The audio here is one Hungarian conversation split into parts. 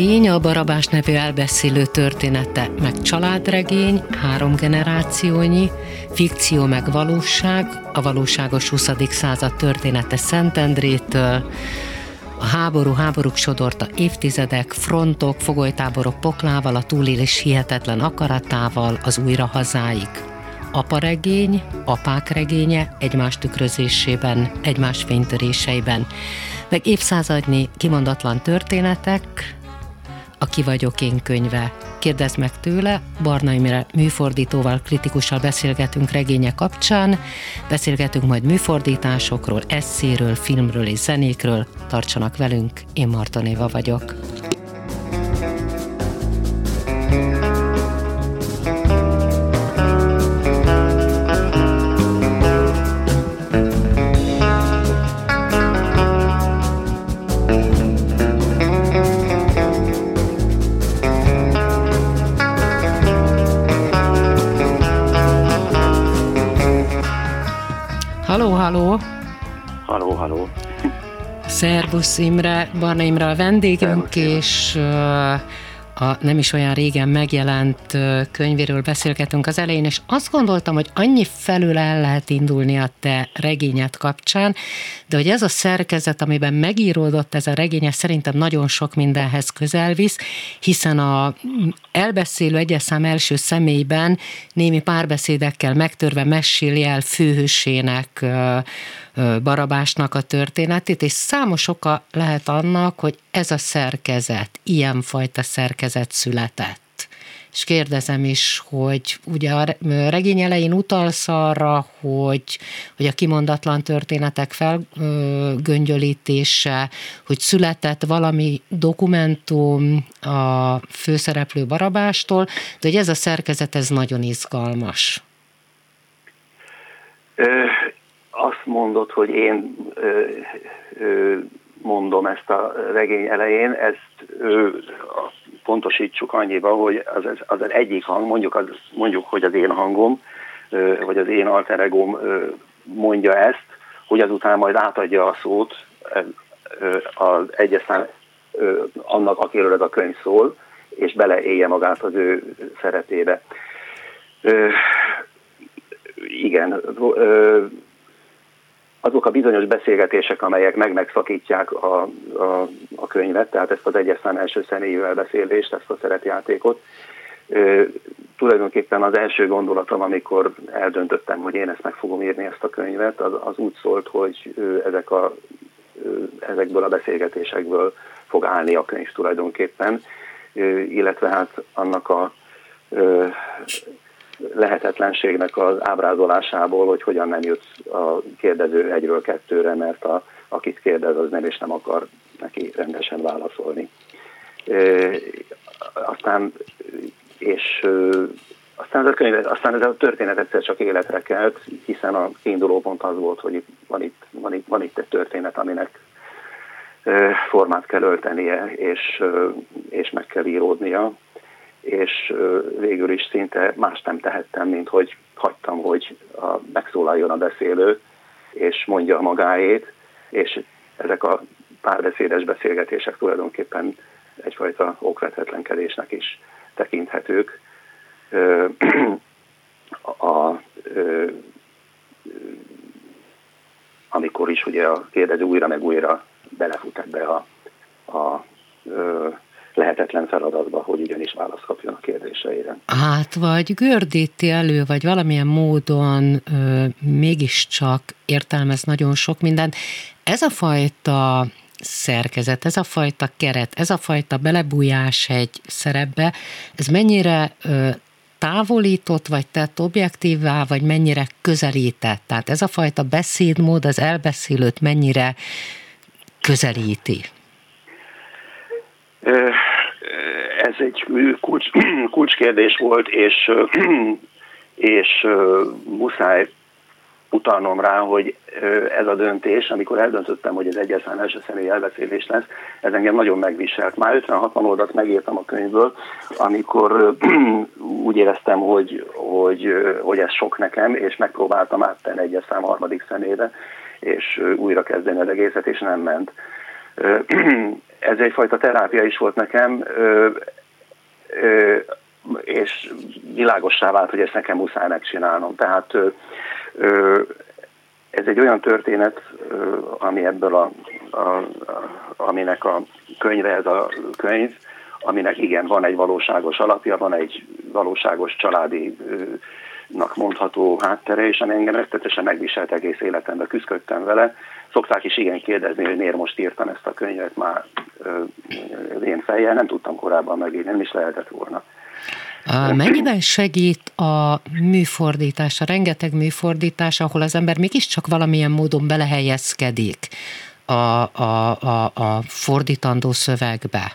regény, a Barabás nevű elbeszélő története, meg családregény, három generációnyi, fikció meg valóság, a valóságos 20. század története Szentendrétől, a háború, háborúk sodorta évtizedek, frontok, fogolytáborok poklával, a túlélés hihetetlen akaratával, az újra hazáig. Aparegény, apák regénye egymás tükrözésében, egymás fénytöréseiben, meg évszázadnyi kimondatlan történetek, a Ki vagyok én könyve. Kérdezd meg tőle, Barna Imre műfordítóval kritikussal beszélgetünk regénye kapcsán, beszélgetünk majd műfordításokról, eszéről, filmről és zenékről. Tartsanak velünk, én Marton Éva vagyok. Haló, haló! Haló, haló! Szervusz Imre, Barna Imre a vendégünk, Szervusz, és a nem is olyan régen megjelent könyvéről beszélgetünk az elején, és azt gondoltam, hogy annyi felül el lehet indulni a te regényed kapcsán, de hogy ez a szerkezet, amiben megíródott ez a regény, szerintem nagyon sok mindenhez közel visz, hiszen a elbeszélő egyes szám első személyben némi párbeszédekkel megtörve meséli el főhősének Barabásnak a történetét, és számos oka lehet annak, hogy ez a szerkezet, ilyenfajta szerkezet született. És kérdezem is, hogy ugye a regény elején utalsz arra, hogy, hogy a kimondatlan történetek felgöngyölítése, hogy született valami dokumentum a főszereplő Barabástól, de hogy ez a szerkezet, ez nagyon izgalmas azt mondod, hogy én ö, ö, mondom ezt a regény elején, ezt ö, pontosítsuk annyiba, hogy az, az, az egyik hang, mondjuk, az, mondjuk hogy az én hangom, ö, vagy az én alter egóm ö, mondja ezt, hogy azután majd átadja a szót ö, az egyesztán annak, akiről ez a könyv szól, és beleélje magát az ő szeretébe. Ö, igen, ö, azok a bizonyos beszélgetések, amelyek meg megszakítják a, a, a könyvet, tehát ezt az egyes szám első személyű elbeszélést, ezt a szeretjátékot, ö, tulajdonképpen az első gondolatom, amikor eldöntöttem, hogy én ezt meg fogom írni, ezt a könyvet, az, az úgy szólt, hogy ö, ezek a, ö, ezekből a beszélgetésekből fog állni a könyv tulajdonképpen, ö, illetve hát annak a lehetetlenségnek az ábrázolásából, hogy hogyan nem jut a kérdező egyről kettőre, mert a, akit kérdez, az nem és nem akar neki rendesen válaszolni. E, aztán, és aztán ez, a könyv, aztán ez a történet egyszer csak életre kelt, hiszen a kiinduló pont az volt, hogy van, itt, van, itt, van itt egy történet, aminek formát kell öltenie, és, és meg kell íródnia és végül is szinte más nem tehettem, mint hogy hagytam, hogy a, megszólaljon a beszélő, és mondja a magáét, és ezek a párbeszédes beszélgetések tulajdonképpen egyfajta okvetetlenkedésnek is tekinthetők. a, a, amikor is ugye a kérdező újra meg újra belefut ebbe a, a, a lehetetlen feladatba, hogy ugyanis választ kapjon a kérdéseire. Hát, vagy gördíti elő, vagy valamilyen módon ö, mégiscsak értelmez nagyon sok mindent. Ez a fajta szerkezet, ez a fajta keret, ez a fajta belebújás egy szerepbe, ez mennyire ö, távolított, vagy tett objektívvá, vagy mennyire közelített? Tehát ez a fajta beszédmód az elbeszélőt mennyire közelíti? Ez egy kulcs, kulcskérdés volt, és, és muszáj utalnom rá, hogy ez a döntés, amikor eldöntöttem, hogy ez egyes szám első személy elbeszélés lesz, ez engem nagyon megviselt. Már 50-60 oldalt megírtam a könyvből, amikor úgy éreztem, hogy, hogy, hogy ez sok nekem, és megpróbáltam áttenni egyes szám harmadik személyre, és újra kezdeni az egészet, és nem ment. Ez egyfajta terápia is volt nekem, és világossá vált, hogy ezt nekem muszáj megcsinálnom. Tehát ez egy olyan történet, ami ebből a, a, a aminek a könyve ez a könyv, aminek igen, van egy valóságos alapja, van egy valóságos családi nak mondható háttere, és ami engem rettetesen megviselt egész életemben, küzdöttem vele. Szokták is igen kérdezni, hogy miért most írtam ezt a könyvet már az én fejjel, nem tudtam korábban megírni, nem is lehetett volna. Mennyiben segít a műfordítás, a rengeteg műfordítás, ahol az ember mégiscsak valamilyen módon belehelyezkedik a, a, a, a fordítandó szövegbe?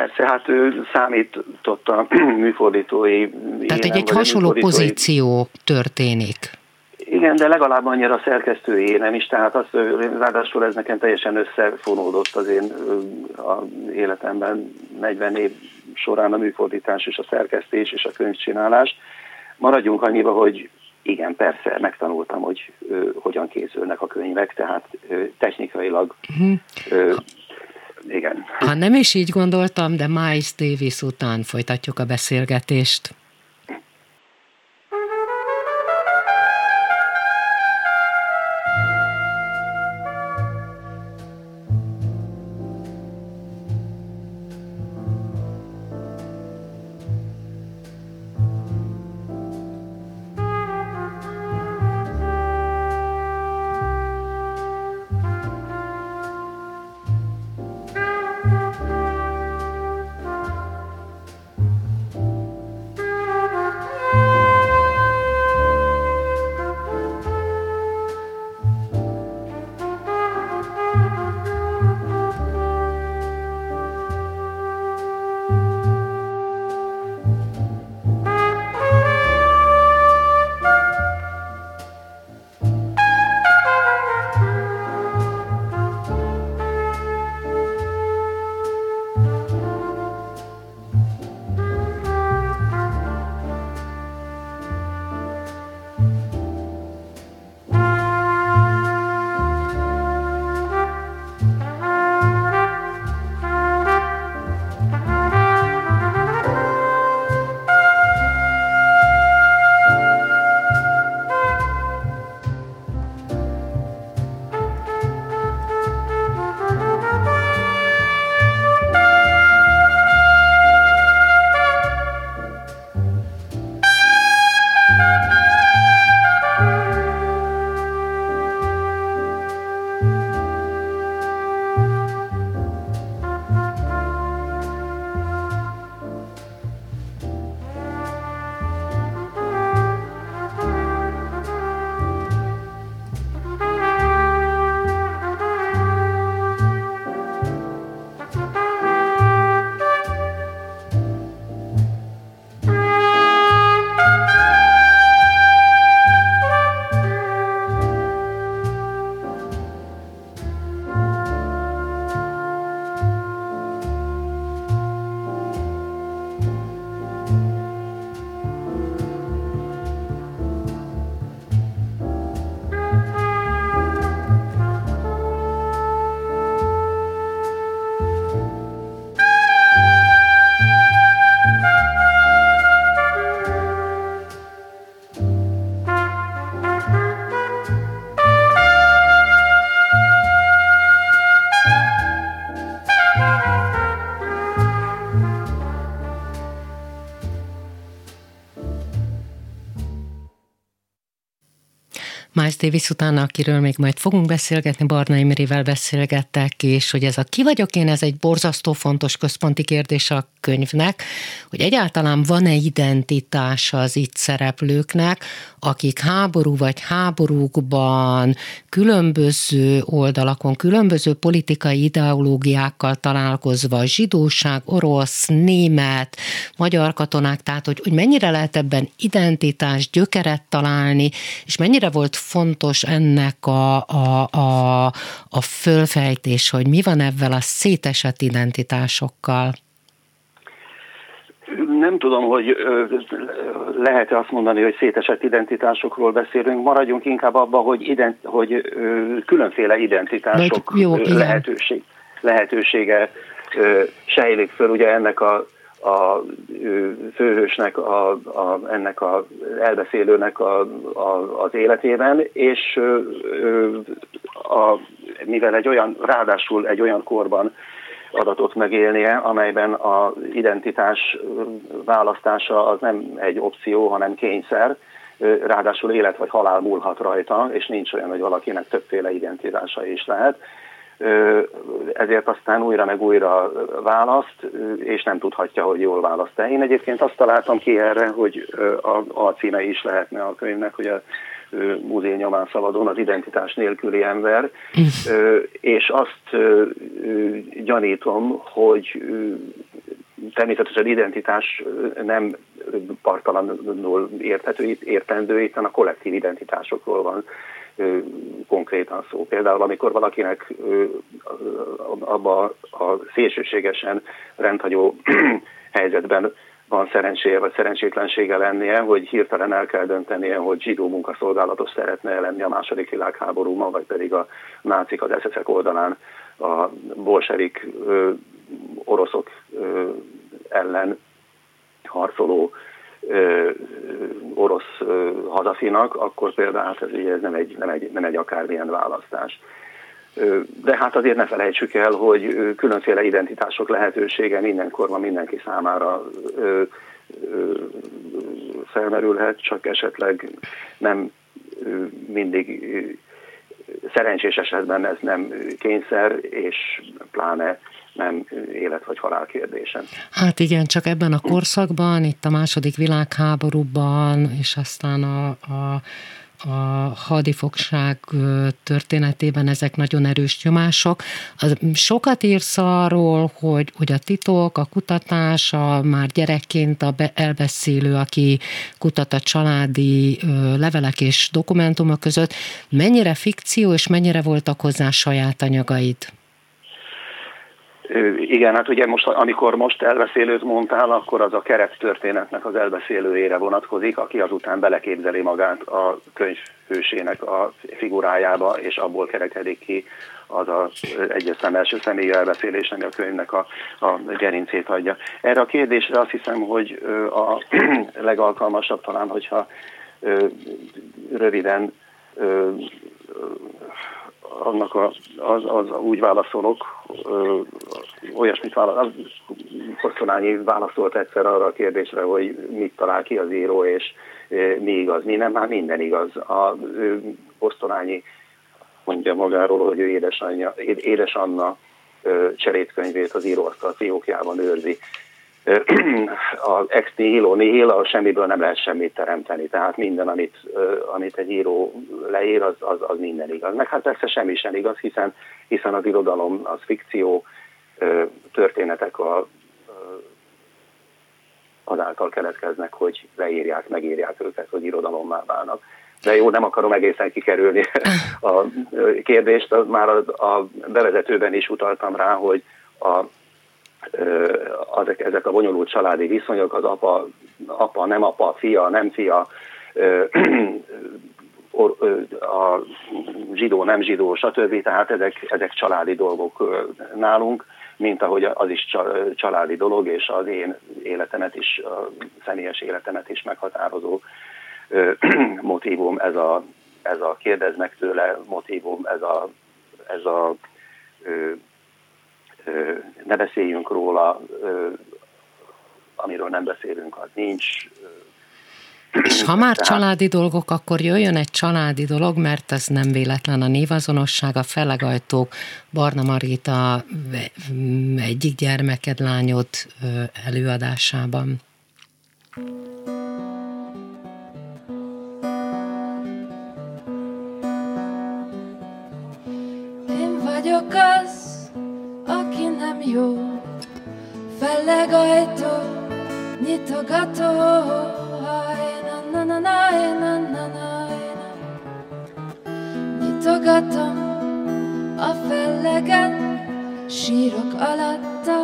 Persze, hát ő számított a műfordítói... Tehát egy, egy hasonló pozíció történik. Igen, de legalább annyira a szerkesztői nem is, tehát az, ráadásul ez nekem teljesen összefonódott az én a életemben 40 év során a műfordítás és a szerkesztés és a könyvcsinálás. Maradjunk annyiba, hogy igen, persze, megtanultam, hogy ö, hogyan készülnek a könyvek, tehát ö, technikailag uh-huh. ö, igen. Ha nem is így gondoltam, de Miles Davis után folytatjuk a beszélgetést. Davis utána, akiről még majd fogunk beszélgetni, Barna Imrivel beszélgettek, és hogy ez a ki vagyok én, ez egy borzasztó fontos központi kérdés a könyvnek, hogy egyáltalán van-e identitása az itt szereplőknek, akik háború vagy háborúkban különböző oldalakon, különböző politikai ideológiákkal találkozva, zsidóság, orosz, német, magyar katonák, tehát hogy, hogy mennyire lehet ebben identitás, gyökeret találni, és mennyire volt fontos ennek a, a, a, a fölfejtés, hogy mi van ebben a szétesett identitásokkal? Nem tudom, hogy lehet-e azt mondani, hogy szétesett identitásokról beszélünk. Maradjunk inkább abban, hogy, ident, hogy különféle identitások jó, lehetőség, lehetősége sejlik föl. Ugye ennek a a főhősnek, a, a, ennek az elbeszélőnek a, a, az életében, és a, mivel egy olyan, ráadásul egy olyan korban adatot megélnie, amelyben az identitás választása az nem egy opció, hanem kényszer, ráadásul élet vagy halál múlhat rajta, és nincs olyan, hogy valakinek többféle identitása is lehet ezért aztán újra meg újra választ, és nem tudhatja, hogy jól választ-e. Én egyébként azt találtam ki erre, hogy a, a címe is lehetne a könyvnek, hogy a múzeum nyomán szabadon az identitás nélküli ember, és azt gyanítom, hogy természetesen identitás nem partalanul érthető, értendő, itt a kollektív identitásokról van konkrétan szó. Például amikor valakinek abba a szélsőségesen rendhagyó helyzetben van szerencséje vagy szerencsétlensége lennie, hogy hirtelen el kell döntenie, hogy zsidó munkaszolgálatos szeretne lenni a második világháborúban, vagy pedig a nácik az sz oldalán a bolsevik oroszok ö, ellen harcoló orosz hazafinak, akkor például hát ez, ez nem, egy, nem, egy, nem egy akármilyen választás. De hát azért ne felejtsük el, hogy különféle identitások lehetősége mindenkorban mindenki számára felmerülhet, csak esetleg nem mindig szerencsés esetben ez nem kényszer, és pláne nem élet vagy halál kérdése. Hát igen, csak ebben a korszakban, itt a második világháborúban, és aztán a, a a hadifogság történetében ezek nagyon erős nyomások. Sokat írsz arról, hogy, hogy a titok, a kutatás, a már gyerekként a elbeszélő, aki kutat a családi levelek és dokumentumok között, mennyire fikció és mennyire voltak hozzá saját anyagaid? Igen, hát ugye most, amikor most elbeszélőt mondtál, akkor az a kerettörténetnek az elbeszélőjére vonatkozik, aki azután beleképzeli magát a könyv hősének a figurájába, és abból kerekedik ki az a egyes szem első személyi elbeszélésnek a könyvnek a, a gerincét adja. Erre a kérdésre azt hiszem, hogy a legalkalmasabb talán, hogyha röviden annak a, az, az úgy válaszolok, ö, olyasmit válaszol, Kosztolányi válaszolt egyszer arra a kérdésre, hogy mit talál ki az író, és ö, mi igaz, mi nem, már minden igaz. A Kosztolányi mondja magáról, hogy ő édesanyja, édes Anna cserétkönyvét az íróasztal fiókjában őrzi az ex nihilo nihil, a semmiből nem lehet semmit teremteni, tehát minden, amit, amit egy író leír, az, az, az minden igaz. Meg hát persze semmi sem igaz, hiszen, hiszen az irodalom az fikció, történetek a, azáltal keletkeznek, hogy leírják, megírják őket, hogy irodalommá válnak. De jó, nem akarom egészen kikerülni a kérdést, már a, a bevezetőben is utaltam rá, hogy a azek, ezek a bonyolult családi viszonyok, az apa, apa nem apa, fia, nem fia, a zsidó, nem zsidó, stb. Tehát ezek, ezek családi dolgok nálunk, mint ahogy az is családi dolog, és az én életemet is, a személyes életemet is meghatározó motivum ez a, ez a kérdez meg tőle motivum, ez a, ez a ne beszéljünk róla, amiről nem beszélünk, az nincs. És ha már családi dolgok, akkor jöjjön egy családi dolog, mert ez nem véletlen a névazonosság, a felegajtók, Barna Marita egyik gyermeked, lányod előadásában. Én vagyok az, jó, felleg ajtó, nyitogató, hajna, na na Nyitogatom a felleget, sírok alatta,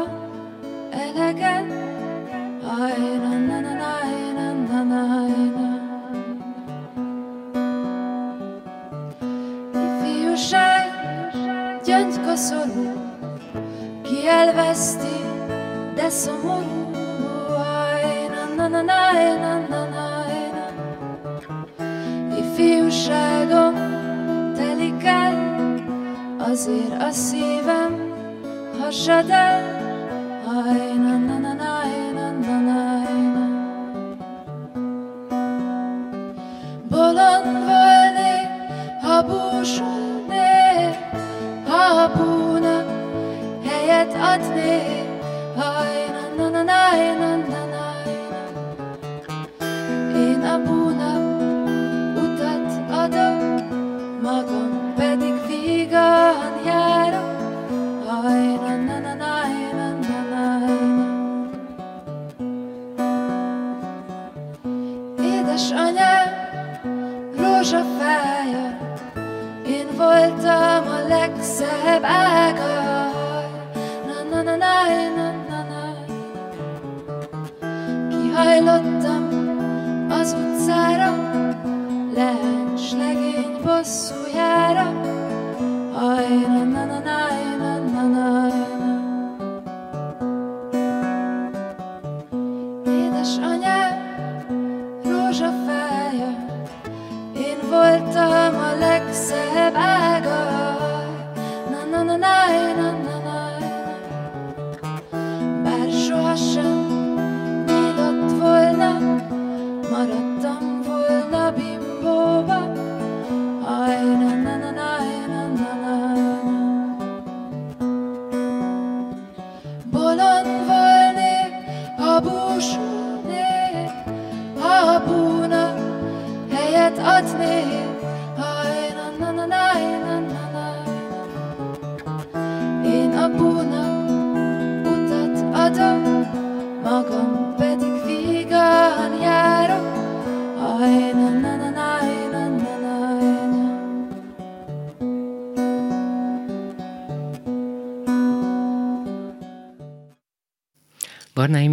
eleget, hajna, na na na na na Ifjúság, gyöngy koszorú, ki elveszti, de szomorú. Na na na na na na na ifjúságom telik el, azért a szívem hasad el.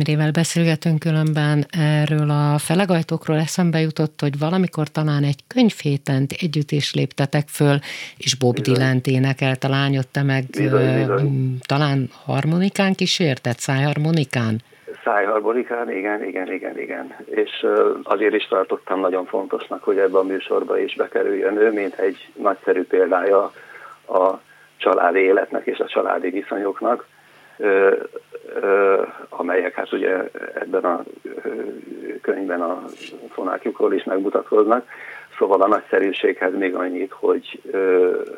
Imrével beszélgetünk különben erről a felegajtókról eszembe jutott, hogy valamikor talán egy könyvhétent együtt is léptetek föl, és Bob Dylan énekelt a lányot, te meg Bizony, bizony. talán harmonikán kísértett, szájharmonikán? Szájharmonikán, igen, igen, igen, igen. És azért is tartottam nagyon fontosnak, hogy ebbe a műsorba is bekerüljön ő, mint egy nagyszerű példája a családi életnek és a családi viszonyoknak, amelyek hát ugye ebben a könyvben a fonákjukról is megmutatkoznak. Szóval a nagyszerűséghez még annyit, hogy,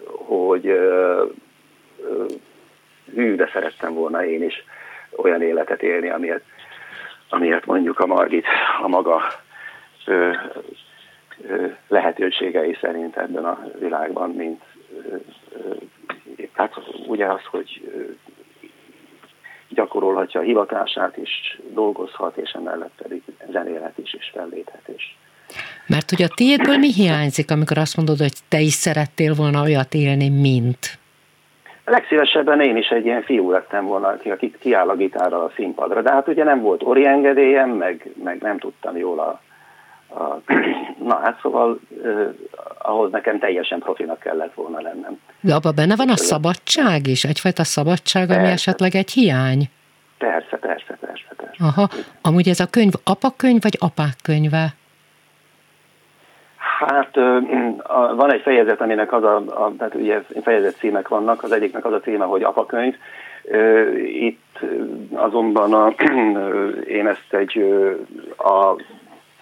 hogy hű, de szerettem volna én is olyan életet élni, amilyet, amilyet mondjuk a Margit a maga lehetőségei szerint ebben a világban, mint ö, ö, hát ugye az, hogy gyakorolhatja a hivatását is, dolgozhat, és emellett pedig zenélhet is, és felléphet is. Mert hogy a tiédből mi hiányzik, amikor azt mondod, hogy te is szerettél volna olyat élni, mint? Legszívesebben én is egy ilyen fiú lettem volna, aki kiáll a gitárral a színpadra, de hát ugye nem volt ori engedélyem, meg, meg nem tudtam jól a, a... Na hát szóval eh, ahhoz nekem teljesen profinak kellett volna lennem. De abban benne van a szabadság is, egyfajta szabadság, ami Persze. esetleg egy hiány. Persze, persze, persze, persze. Aha, amúgy ez a könyv apakönyv vagy apák könyve? Hát van egy fejezet, aminek az a, a tehát ugye fejezet címek vannak, az egyiknek az a címe, hogy apakönyv. Itt azonban a, én ezt egy a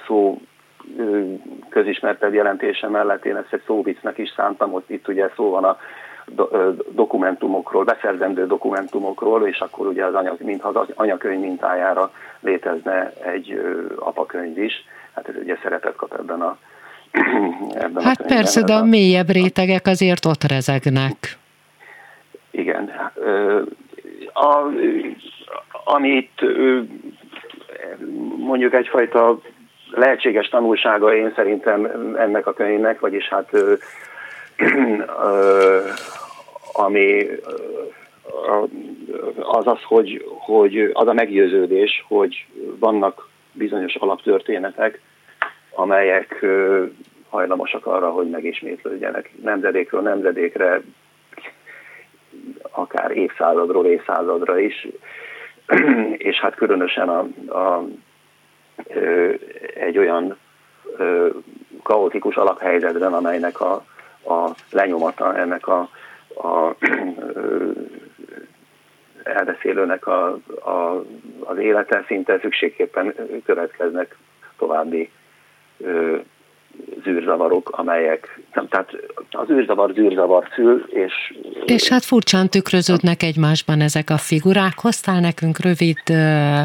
szó közismertebb jelentése mellett én ezt egy szóvicnek is szántam, hogy itt ugye szó van a dokumentumokról, beszerzendő dokumentumokról, és akkor ugye az anyag, mintha az anyakönyv mintájára létezne egy apakönyv is. Hát ez ugye szerepet kap ebben a ebben Hát a persze, de a mélyebb rétegek azért ott rezegnek. Igen. A, amit mondjuk egyfajta lehetséges tanulsága én szerintem ennek a könyvnek, vagyis hát ami az az, hogy, hogy az a meggyőződés, hogy vannak bizonyos alaptörténetek, amelyek hajlamosak arra, hogy megismétlődjenek nemzedékről nemzedékre, akár évszázadról évszázadra is, és hát különösen a, a, egy olyan kaotikus alaphelyzetben, amelynek a, a lenyomata ennek a, a elbeszélőnek a, a, az élete szinte szükségképpen következnek további ö, zűrzavarok, amelyek, nem, tehát az űrzavar zűrzavar szül, és... És hát furcsán tükröződnek egymásban ezek a figurák. Hoztál nekünk rövid ö,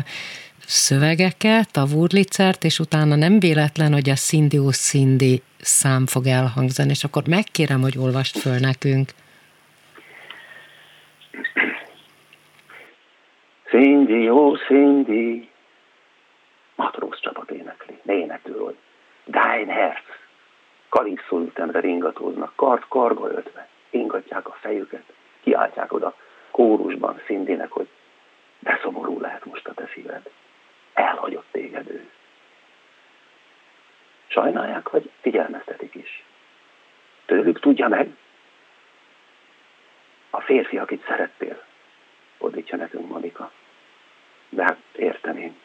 szövegeket, a Wurlitzert, és utána nem véletlen, hogy a Cindy Cindy szám fog elhangzani, és akkor megkérem, hogy olvast föl nekünk. Cindy, jó Cindy, matróz csapat énekli, hogy Dein Herz, kalikszó ütemre ringatóznak, kart karga öltve, ingatják a fejüket, kiáltják oda kórusban Cindynek, hogy de szomorú lehet most a te szíved, elhagyott téged ő. Sajnálják, vagy figyelmeztetik is. Tőlük tudja meg, a férfi, akit szerettél, fordítja nekünk Monika. De hát értem én.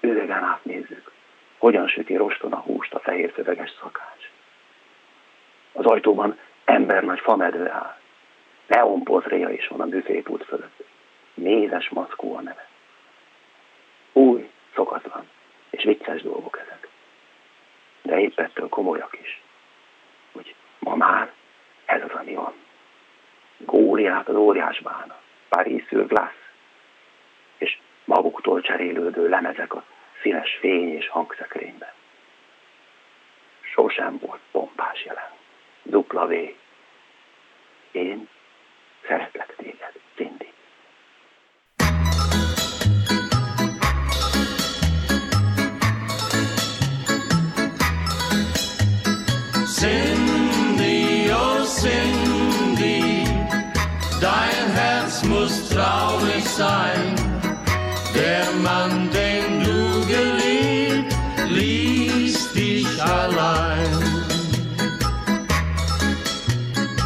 Üregen átnézzük, hogyan süti roston a húst a fehér szöveges szakács. Az ajtóban ember nagy famedve áll. Neonpozréja is van a büfépút fölött. Mézes mackó a neve. Szokatlan és vicces dolgok ezek. De épp ettől komolyak is. Hogy ma már ez az, ami van. Góliát az óriás bána, Paris glace, és maguktól cserélődő lemezek a színes fény és hangszekrényben. Sosem volt pompás jelen. Dupla V. Én szeretlek téged. Cindy, sein. Der Mann, den du geliebt, ließ dich allein.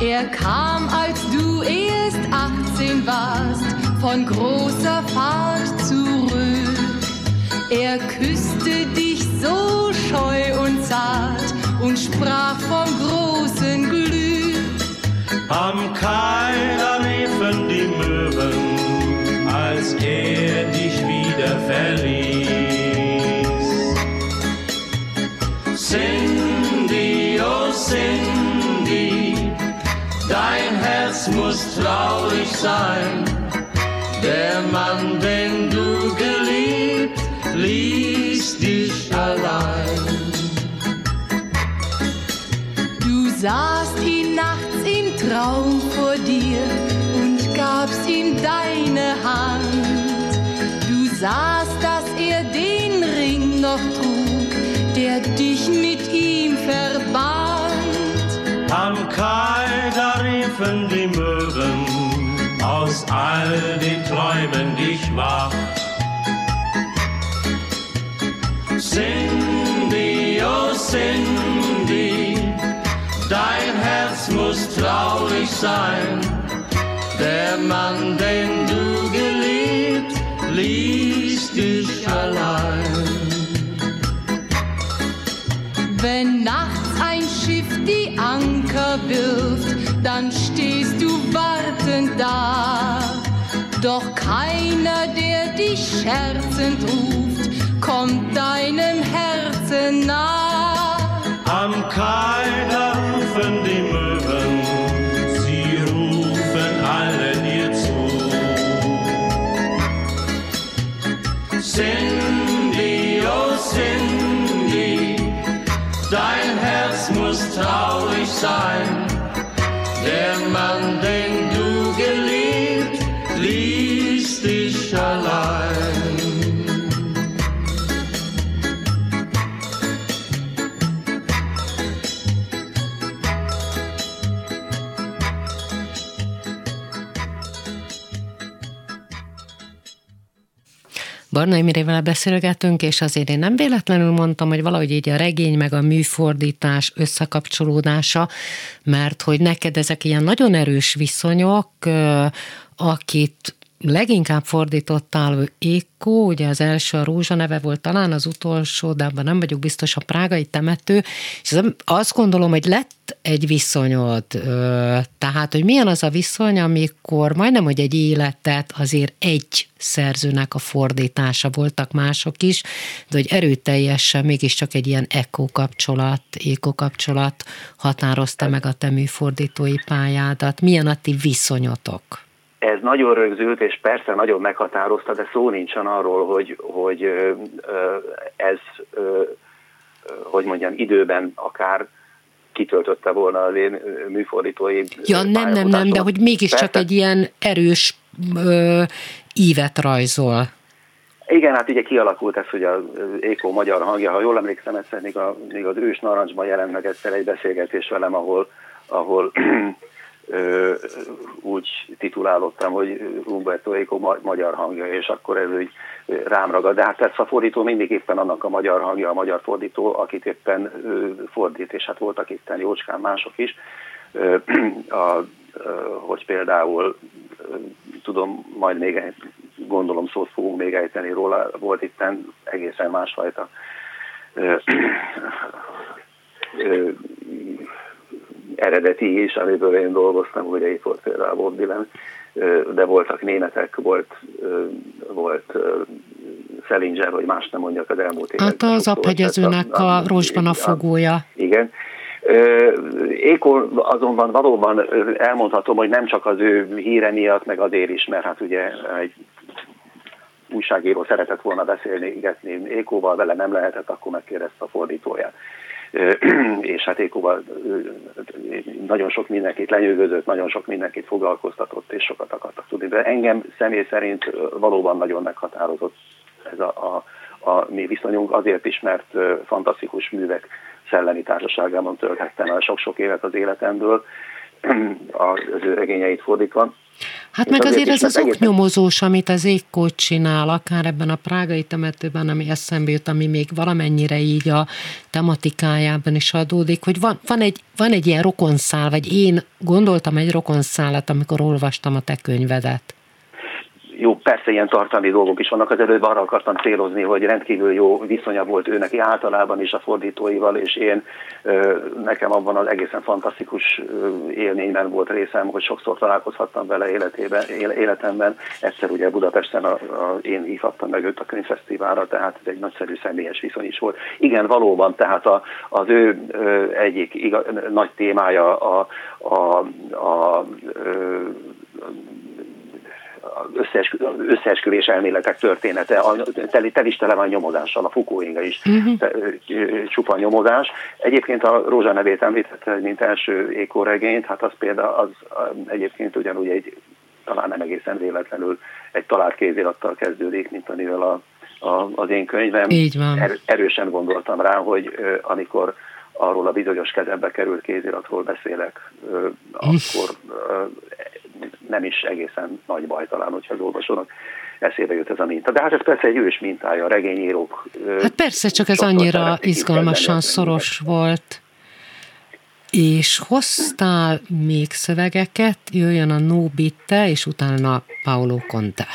Er kam, als du erst 18 warst, von großer Fahrt zurück. Er küsste dich so scheu und zart und sprach vom großen Glück. Am Kai verließ. Cindy, oh Cindy, dein Herz muss traurig sein. Der Mann, den du geliebt, ließ dich allein. Du sahst ihn nachts im Traum vor dir und gabst ihm deine Hand. Sahst, dass er den Ring noch trug, der dich mit ihm verband. Am Kai da riefen die Möwen aus all den Träumen dich wach. Cindy, oh Cindy, dein Herz muss traurig sein. Der Mann, den du geliebt, ließ dich allein. Wenn nachts ein Schiff die Anker wirft, dann stehst du wartend da. Doch keiner, der dich scherzend ruft, kommt deinem Herzen nah. Am Kai, da rufen die Möwen, sign. There's Barnai Mirével beszélgetünk, és azért én nem véletlenül mondtam, hogy valahogy így a regény meg a műfordítás összekapcsolódása, mert hogy neked ezek ilyen nagyon erős viszonyok, akit leginkább fordítottál Ékó, ugye az első a Rózsa neve volt talán, az utolsó, de abban nem vagyok biztos, a prágai temető, és azt gondolom, hogy lett egy viszonyod, tehát, hogy milyen az a viszony, amikor majdnem, hogy egy életet azért egy szerzőnek a fordítása voltak mások is, de hogy erőteljesen mégiscsak egy ilyen eko kapcsolat, éko kapcsolat határozta meg a te műfordítói pályádat. Milyen a ti viszonyotok? Ez nagyon rögzült, és persze nagyon meghatározta, de szó nincsen arról, hogy, hogy ez, hogy mondjam, időben akár kitöltötte volna az én műfordítói Ja, nem, nem, nem, de hogy mégiscsak egy ilyen erős ö, ívet rajzol. Igen, hát ugye kialakult ez, hogy az Éko magyar hangja, ha jól emlékszem, egyszer még, a, még az ős narancsban jelent meg egyszer egy beszélgetés velem, ahol, ahol úgy titulálottam, hogy Umberto ma- magyar hangja, és akkor ez úgy rám ragad. De hát persze a fordító mindig éppen annak a magyar hangja, a magyar fordító, akit éppen fordít, és hát voltak éppen jócskán mások is. A, hogy például tudom, majd még gondolom szót fogunk még ejteni róla, volt itt egészen másfajta eredeti is, amiből én dolgoztam, ugye itt volt például Bob Dylan, de voltak németek, volt, volt ö, Selinger, hogy más nem mondjak az elmúlt Hát években. az sokszor, aphegyezőnek tehát a rosban a fogója. igen. Éko azonban valóban elmondhatom, hogy nem csak az ő híre miatt, meg azért is, mert hát ugye egy újságíró szeretett volna beszélni, igetni Ékóval, vele nem lehetett, akkor megkérdezte a fordítóját. És hát Ékóval nagyon sok mindenkit lenyűgözött, nagyon sok mindenkit foglalkoztatott, és sokat akartak tudni. De engem személy szerint valóban nagyon meghatározott ez a, a, a mi viszonyunk, azért is, mert fantasztikus művek szellemi társaságában tölthettem el sok-sok évet az életemből, az ő regényeit fordítva. Hát És meg azért azért ez az egészen- oknyomozós, amit az égkócs csinál, akár ebben a prágai temetőben, ami eszembe jut, ami még valamennyire így a tematikájában is adódik, hogy van, van, egy, van egy ilyen rokonszál, vagy én gondoltam egy rokonszálat, amikor olvastam a te könyvedet. Jó, persze ilyen tartalmi dolgok is vannak, az előbb arra akartam célozni, hogy rendkívül jó viszonya volt ő neki általában is a fordítóival, és én nekem abban az egészen fantasztikus élményben volt részem, hogy sokszor találkozhattam vele életében, éle- életemben. Egyszer ugye Budapesten a, a, én hívhattam meg őt a könyvfesztiválra, tehát ez egy nagyszerű személyes viszony is volt. Igen, valóban, tehát a, az ő egyik iga, nagy témája a, a, a az összeeskü, összeesküvés elméletek története, a, tel, tel is tele van nyomozással, a Fukóinga is uh-huh. te, csupa nyomozás. Egyébként a Rózsa nevét említette, mint első ékoregényt, hát az például az egyébként ugyanúgy egy, talán nem egészen véletlenül egy talált kézirattal kezdődik, mint amivel a, a, az én könyvem. Így van. Er, erősen gondoltam rá, hogy amikor arról a bizonyos kezembe került kéziratról beszélek, ö, akkor nem is egészen nagy baj talán, hogyha az olvasónak eszébe jut ez a minta. De hát ez persze egy ős mintája, a regényírók. Hát persze, csak ez annyira izgalmasan szoros volt. És hoztál még szövegeket, jöjjön a No Bitte, és utána Paolo Conte.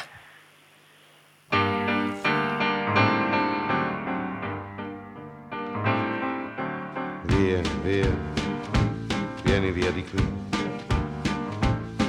Via, via, vieni via di qui.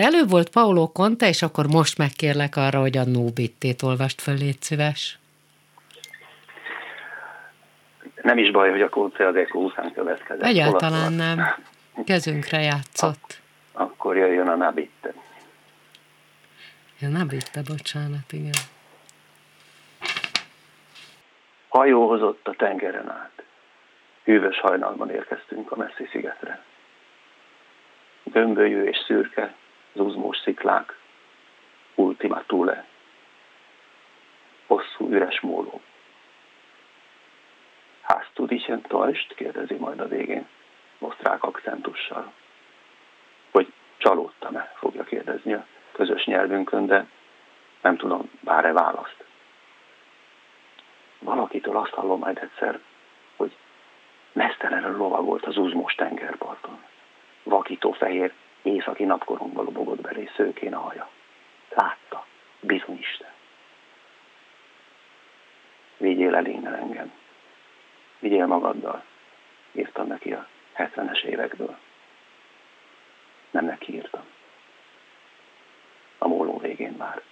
akkor előbb volt Paolo Conte, és akkor most megkérlek arra, hogy a Nóbittét olvast föl, légy szíves. Nem is baj, hogy a Kóce az Eko után következett. Egyáltalán nem. Kezünkre játszott. Akkor jöjjön a Nabitte. Ja, nem vitte, bocsánat, igen. Hajó hozott a tengeren át. Hűvös hajnalban érkeztünk a messzi szigetre. Gömbölyű és szürke, zuzmós sziklák, ultima thule. Hosszú üres móló. Hast du dich enttäuscht? kérdezi majd a végén, osztrák akcentussal. Hogy csalódtam-e, fogja kérdezni a közös nyelvünkön, de nem tudom, vár-e választ. Valakitől azt hallom majd egyszer, hogy mesztelenül lovagolt az uzmos tengerparton. Vakító fehér, északi napkorongba lobogott belé szőkén a haja. Látta, bizony Isten. Vigyél el innen engem. Vigyél magaddal, írtam neki a 70-es évekből. Nem neki írtam. A móló végén már.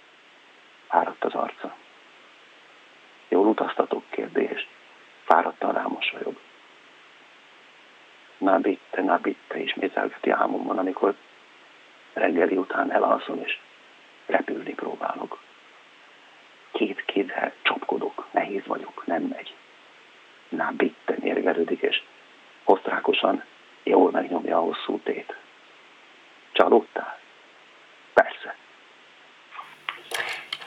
Fáradt az arca. Jól utaztatok kérdés. Fáradtan rám mosolyog. Na bitte, na bitte, ismételgeti álmomban, amikor reggeli után elalszom, és repülni próbálok. Két kézzel csapkodok, nehéz vagyok, nem megy. Na bitte, mérgelődik, és osztrákosan jól megnyomja a hosszú tét. Csalódtál? Persze.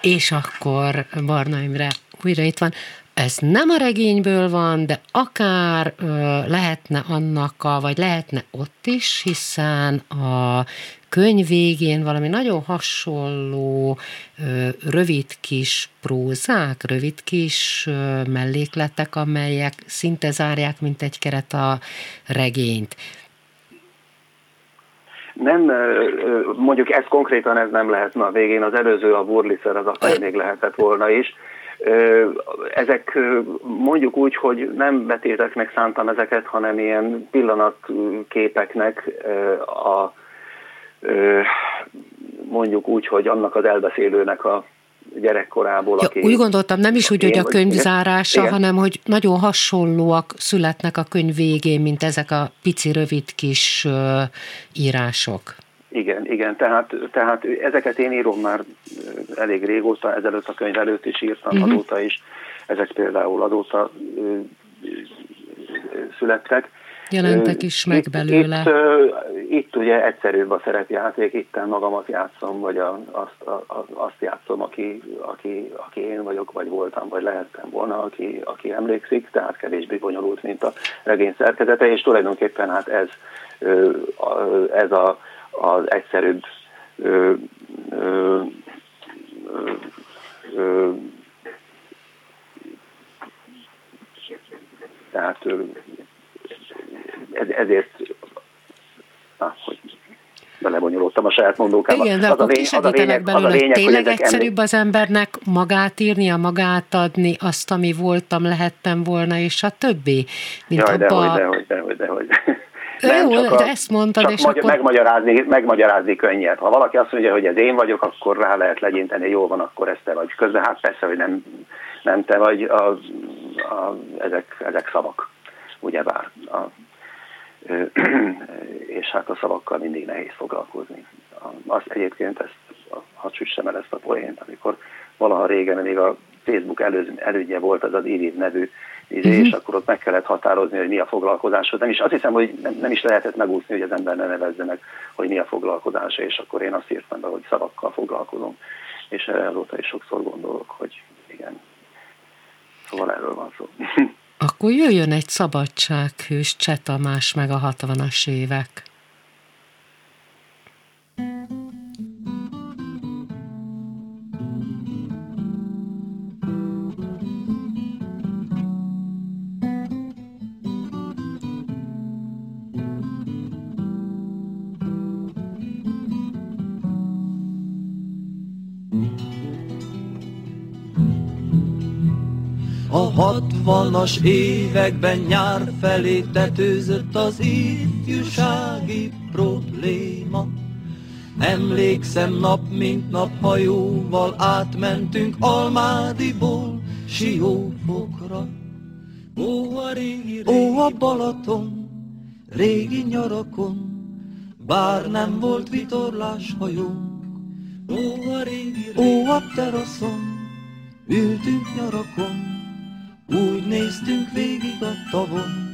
És akkor Barna Imre újra itt van. Ez nem a regényből van, de akár ö, lehetne annak a, vagy lehetne ott is, hiszen a könyv végén valami nagyon hasonló ö, rövid kis prózák, rövid kis ö, mellékletek, amelyek szinte zárják, mint egy keret a regényt. Nem, mondjuk ez konkrétan ez nem lehetne a végén, az előző a Burliszer, az akár még lehetett volna is. Ezek mondjuk úgy, hogy nem betéteknek szántam ezeket, hanem ilyen pillanatképeknek a mondjuk úgy, hogy annak az elbeszélőnek a gyerekkorából, ja, aki... Úgy gondoltam, nem is úgy, hogy a könyv zárása, igen. hanem hogy nagyon hasonlóak születnek a könyv végén, mint ezek a pici, rövid kis uh, írások. Igen, igen, tehát, tehát ezeket én írom már elég régóta, ezelőtt a könyv előtt is írtam, uh-huh. azóta is. Ezek például azóta ö, születtek. Jelentek is meg belőle. Itt, itt ugye egyszerűbb a szerepjáték, itt magamat játszom, vagy a, azt, a, azt játszom, aki, aki, aki én vagyok, vagy voltam, vagy lehettem volna, aki, aki emlékszik, tehát kevésbé bonyolult, mint a regény szerkezete, és tulajdonképpen hát ez, ez a, az egyszerűbb ö, ö, ö, tehát ez, ezért ah, hogy belebonyolódtam a saját mondókába. Igen, de az akkor a lény, az a lényeg, belőle, az a lényeg, tényleg egyszerűbb az embernek magát írnia, magát adni, azt, ami voltam, lehettem volna, és a többi. Mint Jaj, abba... dehogy, dehogy, dehogy, dehogy. Nem, Jó, csak a, de ezt mondtad, csak és magy- akkor... megmagyarázni, megmagyarázni könnyebb. Ha valaki azt mondja, hogy ez én vagyok, akkor rá lehet legyinteni, jó van, akkor ez te vagy. Közben hát persze, hogy nem, nem te vagy, a, a, ezek, ezek szavak, ugyebár. A, és hát a szavakkal mindig nehéz foglalkozni. Azt egyébként, ezt, hadd süssem el ezt a poént, amikor valaha régen még a Facebook elő, elődje volt az az Irid nevű izé, uh-huh. és akkor ott meg kellett határozni, hogy mi a foglalkozásod. Nem is, azt hiszem, hogy nem, nem is lehetett megúszni, hogy az ember ne nevezze meg, hogy mi a foglalkozása, és akkor én azt írtam be, hogy szavakkal foglalkozom. És azóta is sokszor gondolok, hogy igen. Szóval erről van szó. Akkor jöjjön egy szabadsághős Cseh Tamás meg a 60-as évek. A hatvanas években nyár felé tetőzött az ifjúsági probléma. Emlékszem nap mint nap hajóval átmentünk Almádiból Siófokra. Ó a régi, régi, ó a Balaton, régi nyarakon, bár nem volt vitorlás hajónk. Ó a régi, régi ó a teraszon, ültünk nyarakon, úgy néztünk végig a tavon.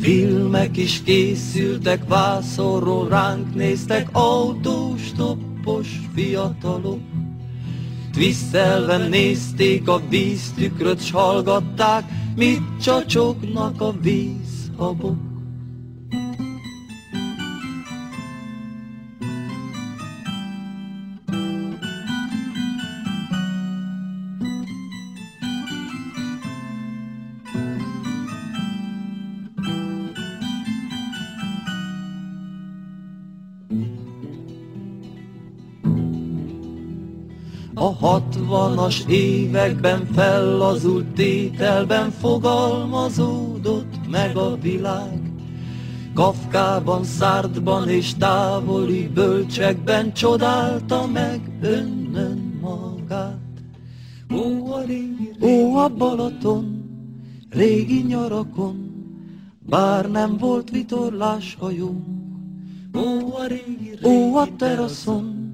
Filmek is készültek, vászorról ránk néztek autós, toppos fiatalok. Twiszelve nézték a víztükröt, s hallgatták, mit csacsognak a vízhabok. 60-as években fellazult tételben fogalmazódott meg a világ. Kafkában, szárdban és távoli bölcsekben csodálta meg önnön magát. Ó a régi, ó a Balaton, régi nyarakon, bár nem volt vitorlás hajó. Ó a régi, régi ó a teraszon,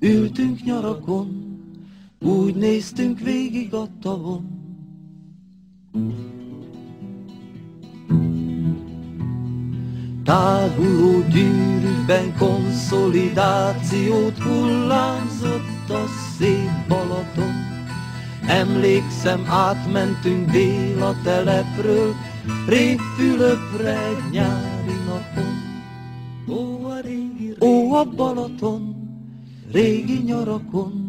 ültünk nyarakon, úgy néztünk végig a tavon. Táguló gyűrűben konszolidációt hullámzott a szép Balaton. Emlékszem, átmentünk Béla telepről, Révfülöpre egy nyári napon. Ó, a régi, régi, ó, a Balaton, régi nyarakon,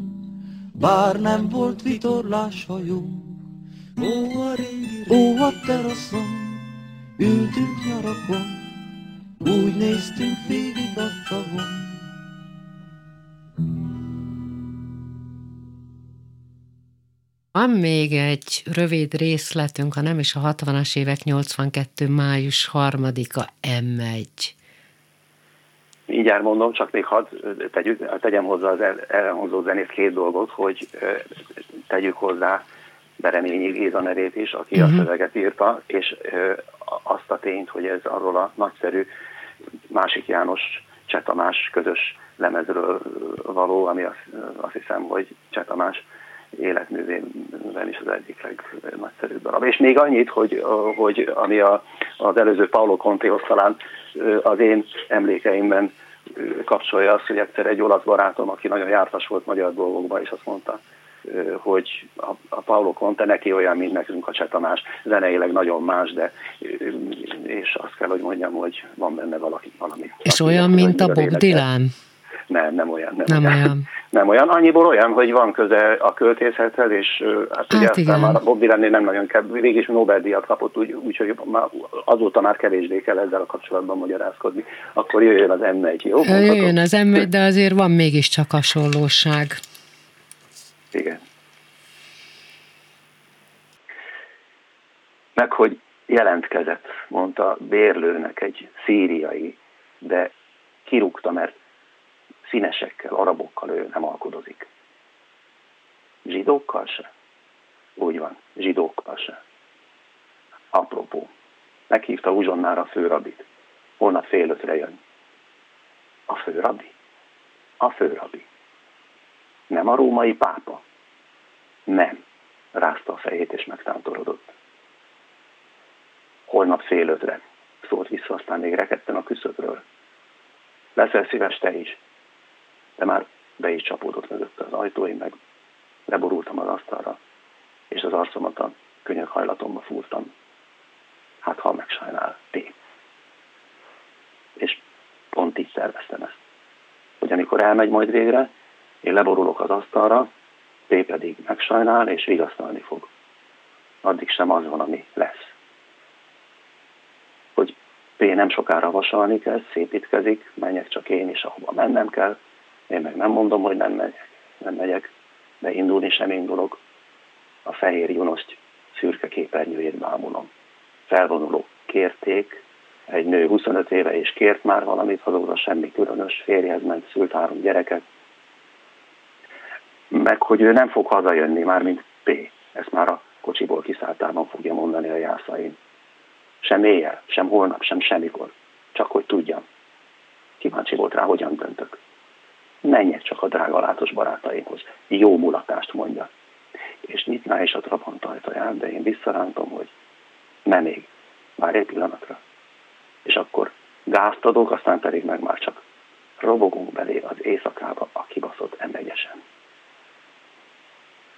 bár nem volt vitorlás hajó. Ó, a régi, ó, a teraszon, ültünk nyarakon, úgy néztünk végig a tavon. Van még egy rövid részletünk, ha nem is a 60-as évek 82. május 3-a M1. Mindjárt mondom, csak még hadd tegyük, tegyem hozzá az elhangzó zenész két dolgot, hogy tegyük hozzá Bereményi Géza nevét is, aki uh-huh. a szöveget írta, és azt a tényt, hogy ez arról a nagyszerű másik János Cseh Tamás közös lemezről való, ami azt, azt hiszem, hogy Cseh Tamás életművében is az egyik legnagyszerűbb darab. És még annyit, hogy, hogy ami a, az előző Paulo Contehoz talán az én emlékeimben kapcsolja azt, hogy egyszer egy olasz barátom, aki nagyon jártas volt magyar dolgokban, és azt mondta, hogy a, Paulo Conte neki olyan, mint nekünk a Csetamás, zeneileg nagyon más, de és azt kell, hogy mondjam, hogy van benne valaki, valami. És olyan, mint a Bob Dylan? Nem, nem olyan. Nem, nem olyan. olyan. Nem olyan. Annyiból olyan, hogy van köze a költészethez, és hát, hát ugye igen. már Bob Dylan nem nagyon kell, végig is Nobel-díjat kapott, úgyhogy úgy, úgy, azóta már kevésbé kell ezzel a kapcsolatban magyarázkodni. Akkor jöjjön az M1, jó? Jöjjön az M1, de azért van mégiscsak hasonlóság. Igen. Meg, hogy jelentkezett, mondta bérlőnek egy szíriai, de kirúgta, mert színesekkel, arabokkal ő nem alkodozik. Zsidókkal se? Úgy van, zsidókkal se. Apropó, meghívta uzsonnára a főrabit. Holnap fél ötre jön. A főrabi? A főrabi. Nem a római pápa? Nem. Rázta a fejét és megtántorodott. Holnap fél ötre. Szólt vissza, aztán még rekedten a küszöbről. Leszel szíves te is? De már be is csapódott mögött az ajtó, én meg leborultam az asztalra, és az arcomat a könyök hajlatomba fúrtam. Hát ha megsajnál, té. És pont így szerveztem ezt. Hogy amikor elmegy majd végre, én leborulok az asztalra, P pedig megsajnál és vigasztalni fog. Addig sem az van, ami lesz. Hogy P nem sokára vasalni kell, szépítkezik, menjek csak én is, ahova mennem kell. Én meg nem mondom, hogy nem megyek, nem megyek, de indulni sem indulok. A fehér junost szürke képernyőjét bámulom. Felvonuló kérték, egy nő 25 éve és kért már valamit, azóta semmi különös, férjhez ment, szült három gyereket, meg hogy ő nem fog hazajönni, már mint P. Ezt már a kocsiból kiszálltában fogja mondani a jászain. Sem éjjel, sem holnap, sem semmikor. Csak hogy tudjam. Kíváncsi volt rá, hogyan döntök. Menjek csak a drága látos barátaimhoz. Jó mulatást mondja. És nyitná is a trabant ajtaján, de én visszarántom, hogy nem még. Várj egy pillanatra. És akkor gázt adok, aztán pedig meg már csak robogunk belé az éjszakába a kibaszott emegyesen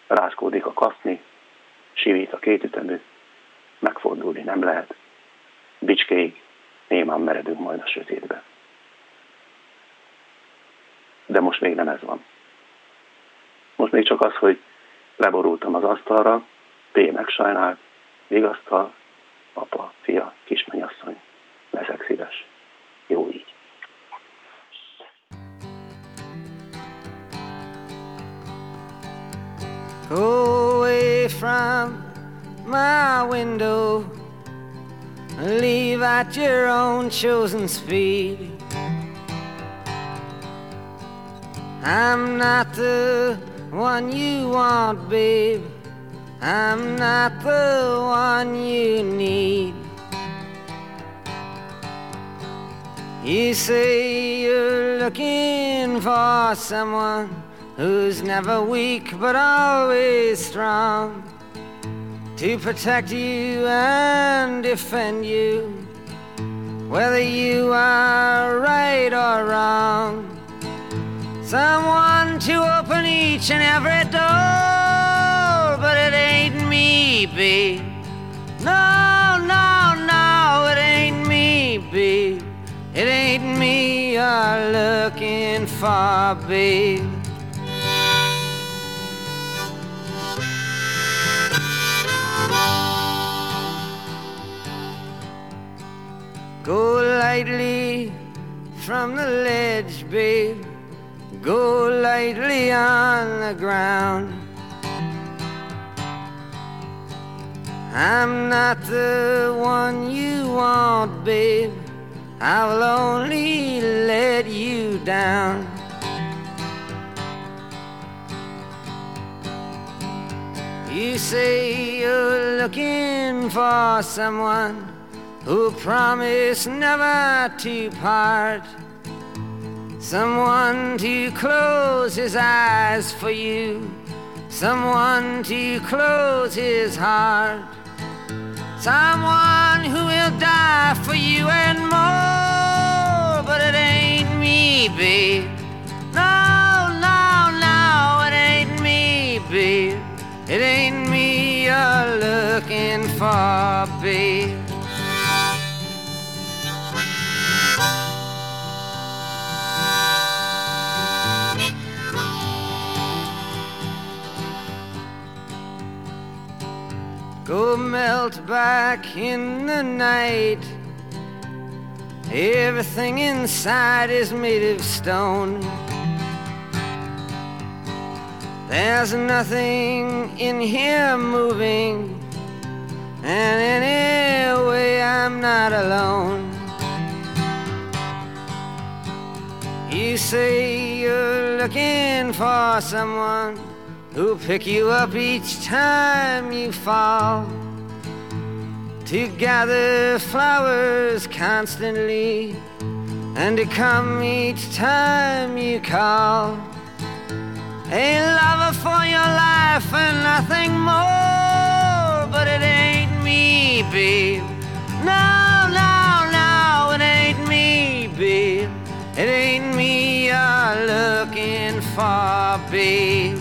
rázkódik a kaszni, sivít a kétütemű, megfordulni nem lehet. Bicskéig némán meredünk majd a sötétbe. De most még nem ez van. Most még csak az, hogy leborultam az asztalra, P megsajnált, vigasztal, apa, fia, kismenyasszony, leszek szíves. Jó így. Go away from my window. Leave at your own chosen speed. I'm not the one you want, babe. I'm not the one you need. You say you're looking for someone who's never weak but always strong to protect you and defend you, whether you are right or wrong. Someone to open each and every door, but it ain't me, babe. No, no, no, it ain't me, babe. It ain't me you're looking for, babe. Go lightly from the ledge, babe. Go lightly on the ground. I'm not the one you want, babe. I will only let you down. You say you're looking for someone who promised never to part. Someone to close his eyes for you, someone to close his heart. Someone who will die for you and more, but it ain't me, babe. No, no, no, it ain't me, babe. It ain't me you're looking for, babe. Go melt back in the night. Everything inside is made of stone. There's nothing in here moving, and anyway, I'm not alone. You say you're looking for someone who'll pick you up each time you fall. To gather flowers constantly, and to come each time you call. A lover for your life and nothing more, but it ain't me, babe. No, no, no, it ain't me, babe. It ain't me you're looking for, babe.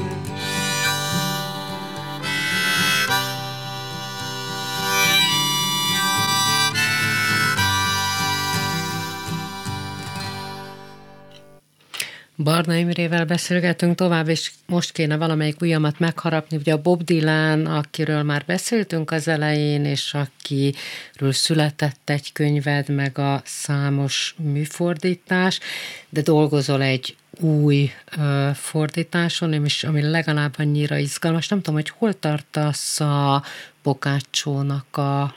Barna Imrével beszélgetünk tovább, és most kéne valamelyik ujjamat megharapni, ugye a Bob Dylan, akiről már beszéltünk az elején, és akiről született egy könyved, meg a számos műfordítás, de dolgozol egy új uh, fordításon, és ami legalább annyira izgalmas. Nem tudom, hogy hol tartasz a Bokácsónak a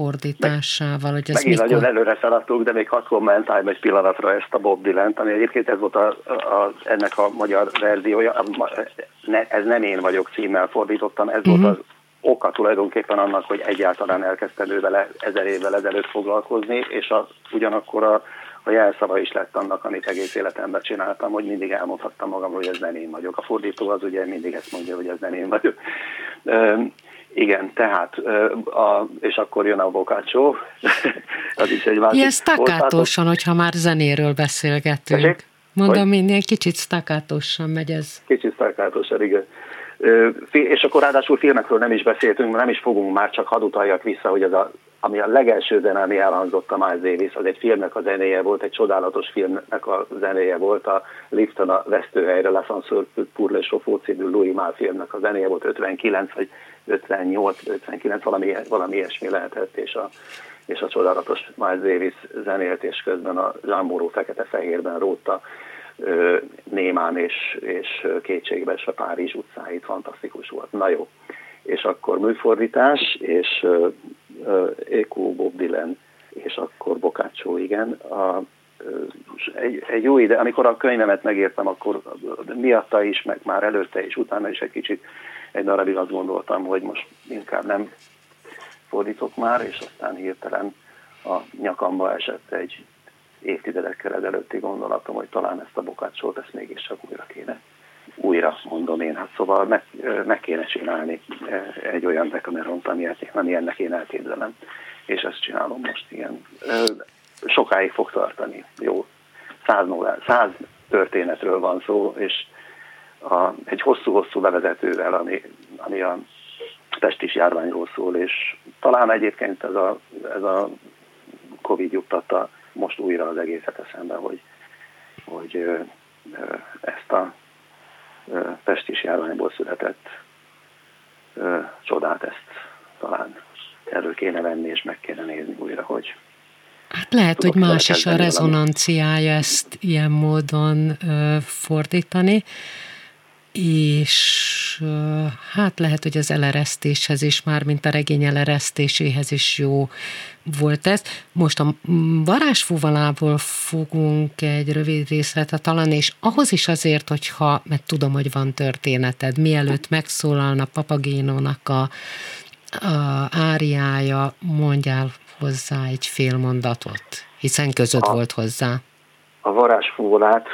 fordításával, hogy ez Megint mikor... nagyon előre szaladtunk, de még hadd kommentáljam egy pillanatra ezt a Bob Dylan-t, ami egyébként ez volt a, a, ennek a magyar verziója, ne, ez nem én vagyok címmel fordítottam, ez uh-huh. volt az oka tulajdonképpen annak, hogy egyáltalán elkezdtem ő vele ezer évvel ezelőtt foglalkozni, és a, ugyanakkor a, a jelszava is lett annak, amit egész életemben csináltam, hogy mindig elmondhattam magam, hogy ez nem én vagyok. A fordító az ugye mindig ezt mondja, hogy ez nem én vagyok. Igen, tehát, a, és akkor jön a bokácsó, az is egy másik. Ilyen staccatósan, hogyha már zenéről beszélgetünk. Tessék? Mondom, hogy? minden kicsit staccatósan megy ez. Kicsit staccatósan, igen. És akkor ráadásul filmekről nem is beszéltünk, nem is fogunk már, csak hadd utaljak vissza, hogy ez a, ami a legelső zene, ami elhangzott a Miles Davis, az egy filmnek a zenéje volt, egy csodálatos filmnek a zenéje volt, a Lifton a vesztőhelyre, L'Ascenseur pour le Chauffeur című Louis Malle filmnek a zenéje volt 59 vagy 58, 59, valami, valami ilyesmi lehetett, és a, és a csodálatos Miles Davis zenélt, közben a Jean fekete-fehérben rótta Némán és, és kétségbe a Párizs utcáit, fantasztikus volt. Na jó. És akkor műfordítás, és Eko Bob Dylan, és akkor Bokácsó, igen. A, egy, egy jó ide, amikor a könyvemet megértem, akkor miatta is, meg már előtte és utána is egy kicsit egy darabig azt gondoltam, hogy most inkább nem fordítok már, és aztán hirtelen a nyakamba esett egy évtizedekkel ezelőtti gondolatom, hogy talán ezt a bokácsot, ezt mégiscsak újra kéne. Újra mondom én, hát szóval meg, meg kéne csinálni egy olyan Decameront, ami, ami ennek én elképzelem. És ezt csinálom most ilyen. Sokáig fog tartani. Jó, száz, száz történetről van szó, és a, egy hosszú-hosszú bevezetővel, ami, ami a testis járványról szól, és talán egyébként ez a, ez a Covid juttatta most újra az egészet eszembe, hogy, hogy ezt a pestis járványból született. Csodát, ezt talán elő kéne venni, és meg kéne nézni újra, hogy Hát lehet, hogy más is a rezonanciája ezt ilyen módon ö, fordítani és hát lehet, hogy az eleresztéshez is már, mint a regény eleresztéséhez is jó volt ez. Most a varázsfúvalából fogunk egy rövid részletet talán, és ahhoz is azért, hogyha, mert tudom, hogy van történeted, mielőtt megszólalna Papagénónak a, a áriája, mondjál hozzá egy fél mondatot, hiszen között a, volt hozzá. A varázsfúvolát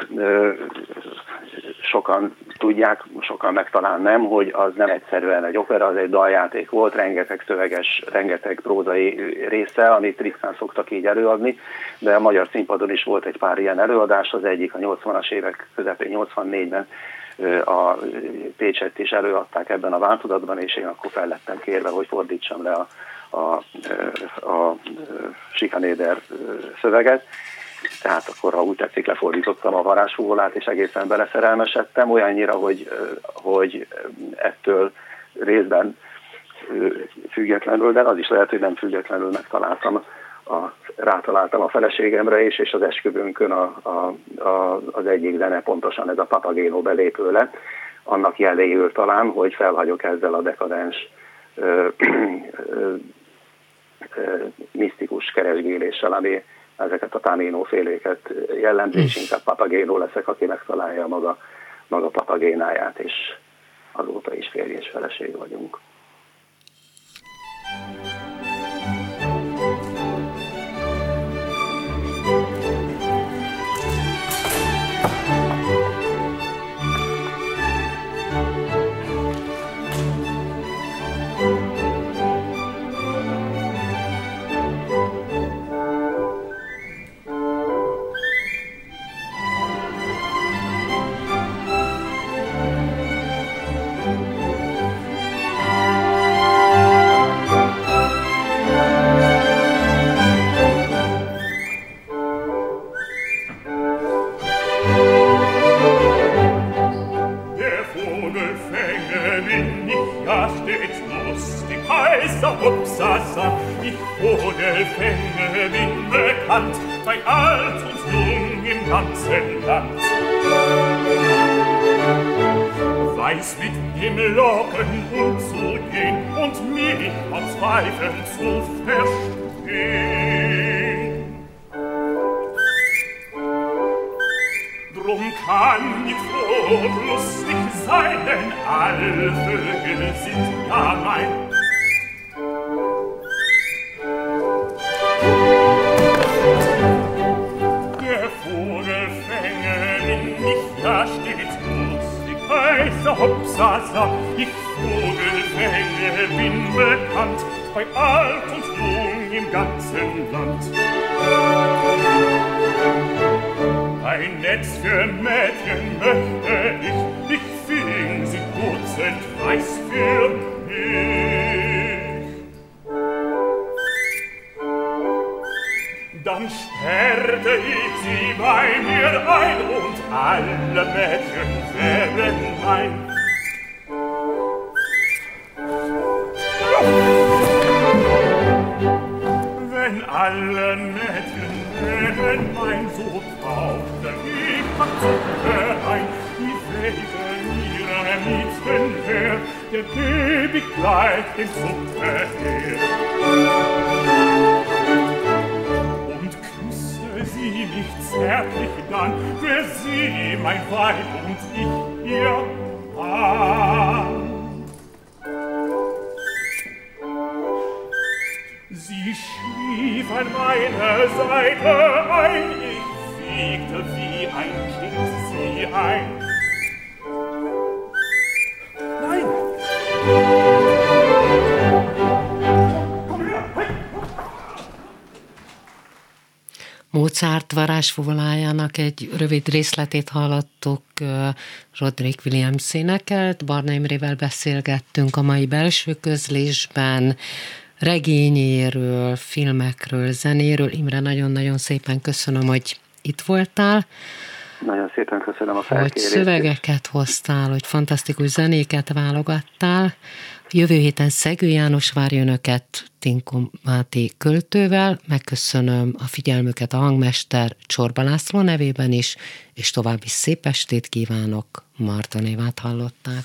sokan tudják, sokan meg talán nem, hogy az nem egyszerűen egy opera, az egy daljáték volt, rengeteg szöveges, rengeteg prózai része, amit ritkán szoktak így előadni, de a magyar színpadon is volt egy pár ilyen előadás, az egyik a 80-as évek közepén, 84-ben a Pécset is előadták ebben a változatban, és én akkor fel lettem kérve, hogy fordítsam le a, a, a, a Sikanéder szöveget tehát akkor, ha úgy tetszik, lefordítottam a varázsfúvolát, és egészen beleszerelmesedtem, olyannyira, hogy, hogy ettől részben függetlenül, de az is lehet, hogy nem függetlenül megtaláltam, a, rátaláltam a feleségemre is, és az esküvőnkön a, a, a, az egyik zene pontosan ez a Papagéno belépő lett, annak jeléül talán, hogy felhagyok ezzel a dekadens ö, ö, ö, misztikus keresgéléssel, ami ezeket a Tamino féléket jellemzi, és inkább Papagéno leszek, aki megtalálja maga, maga papagénáját, és azóta is férj és feleség vagyunk. alle Mädchen nehmen mein Sog auf, denn ich hab Zucker ein, die Wege ihrer Liebsten her, der geb ich gleich den Zucker her. Und küsse sie mich zärtlich dann, wer sie mein Weib und ich ihr Mozart varázsfúvolájának egy rövid részletét hallottuk Roderick Williams énekelt, Barna Imrével beszélgettünk a mai belső közlésben, regényéről, filmekről, zenéről. Imre, nagyon-nagyon szépen köszönöm, hogy itt voltál. Nagyon szépen köszönöm a felkérést. Hogy szövegeket hoztál, hogy fantasztikus zenéket válogattál. Jövő héten Szegő János várja önöket Tinko Máté költővel. Megköszönöm a figyelmüket a hangmester Csorba László nevében is, és további szép estét kívánok. Marta névát hallották.